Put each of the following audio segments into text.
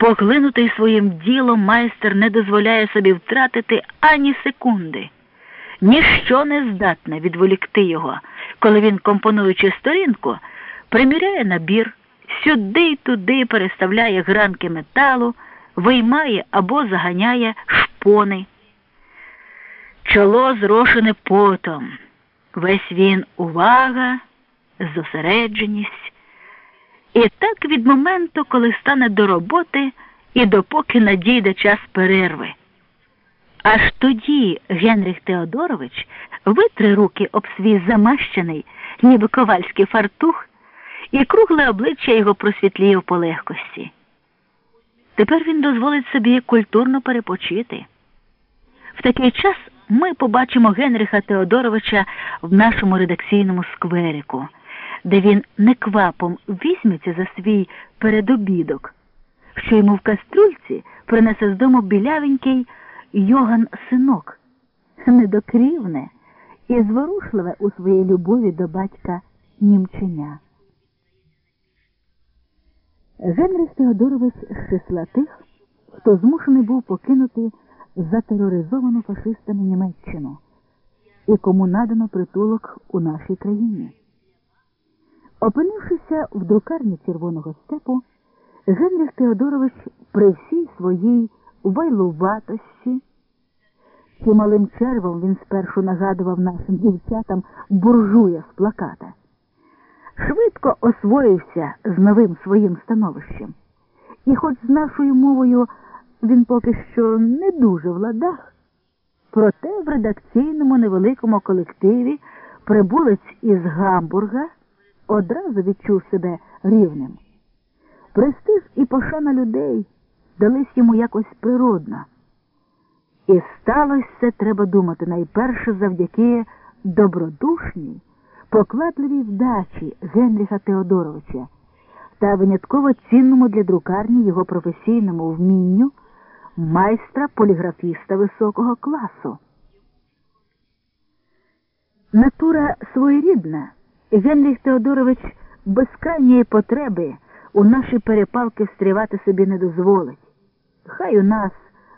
Поглинутий своїм ділом майстер не дозволяє собі втратити ані секунди. Ніщо не здатне відволікти його, коли він, компонуючи сторінку, приміряє набір, сюди й туди переставляє гранки металу, виймає або заганяє шпони. Чоло зрошене потом. Весь він увага, зосередженість. І так від моменту, коли стане до роботи і допоки надійде час перерви. Аж тоді Генріх Теодорович витре руки об свій замащений, ніби ковальський фартух, і кругле обличчя його просвітліє в полегкості. Тепер він дозволить собі культурно перепочити. В такий час ми побачимо Генріха Теодоровича в нашому редакційному скверику, де він неквапом візьметься за свій передобідок, що йому в каструльці принесе з дому білявенький Йоган синок, недокрівне і зворушливе у своїй любові до батька німченя. Генрих Теодорович з числа тих, хто змушений був покинути затероризовану фашистами Німеччину і кому надано притулок у нашій країні. Опинившися в друкарні Червоного степу, Генріх Теодорович при всій своїй вайлуватості, чималим червом він спершу нагадував нашим дівчатам буржуя з плаката, швидко освоївся з новим своїм становищем. І хоч з нашою мовою він поки що не дуже в ладах, проте в редакційному невеликому колективі прибулець із Гамбурга одразу відчув себе рівним. Престиж і пошана людей дались йому якось природно. І сталося це, треба думати, найперше завдяки добродушній, покладливій вдачі Генріха Теодоровича та винятково цінному для друкарні його професійному вмінню майстра поліграфіста високого класу. Натура своєрідна, Генріх Теодорович без крайньої потреби у наші перепалки встрівати собі не дозволить. Хай у нас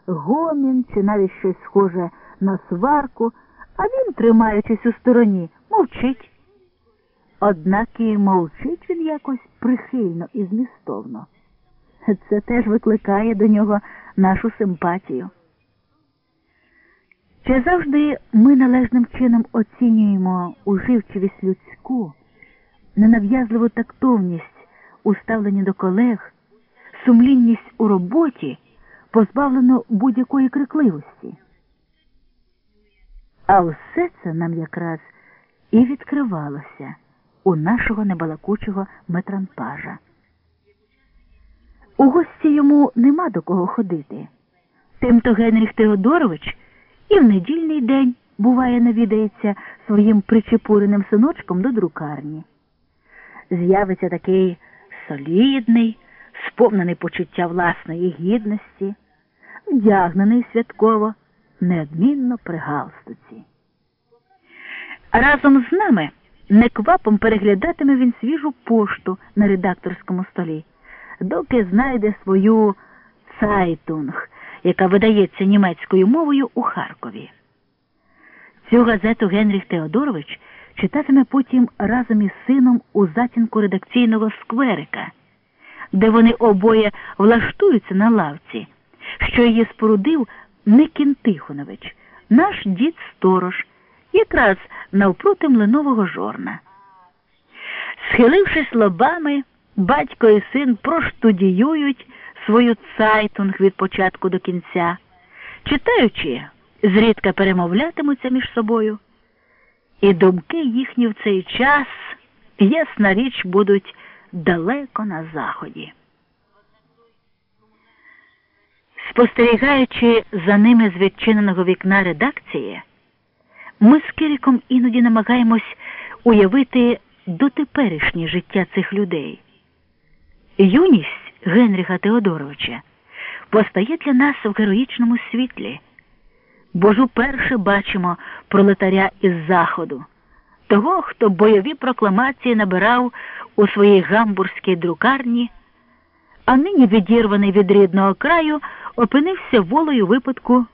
гомін чи навіть щось схоже на сварку, а він, тримаючись у стороні, мовчить. Однак і мовчить він якось прихильно і змістовно. Це теж викликає до нього нашу симпатію. Чи завжди ми належним чином оцінюємо уживчивість людську, ненав'язливу тактовність у ставленні до колег, сумлінність у роботі, позбавлену будь-якої крикливості? А все це нам якраз і відкривалося у нашого небалакучого метранпажа. У гості йому нема до кого ходити. Тимто Генріх Теодорович і в недільний день, буває, навідається своїм причепуреним синочком до друкарні. З'явиться такий солідний, сповнений почуття власної гідності, вдягнений святково, неодмінно при галстуці. Разом з нами неквапом переглядатиме він свіжу пошту на редакторському столі доки знайде свою цайтунг, яка видається німецькою мовою у Харкові. Цю газету Генріх Теодорович читатиме потім разом із сином у затінку редакційного скверика, де вони обоє влаштуються на лавці, що її спорудив Никін Тихонович, наш дід сторож, якраз навпроти млинового жорна. Схилившись лобами, Батько і син проштудіюють свою цайтунг від початку до кінця, читаючи, зрідка перемовлятимуться між собою, і думки їхні в цей час, ясна річ, будуть далеко на заході. Спостерігаючи за ними з відчиненого вікна редакції, ми з Кириком іноді намагаємось уявити дотеперішнє життя цих людей. Юність Генріха Теодоровича постає для нас в героїчному світлі, бо ж уперше бачимо пролетаря із заходу, того, хто бойові прокламації набирав у своїй гамбурзькій друкарні, а нині відірваний від рідного краю, опинився волею випадку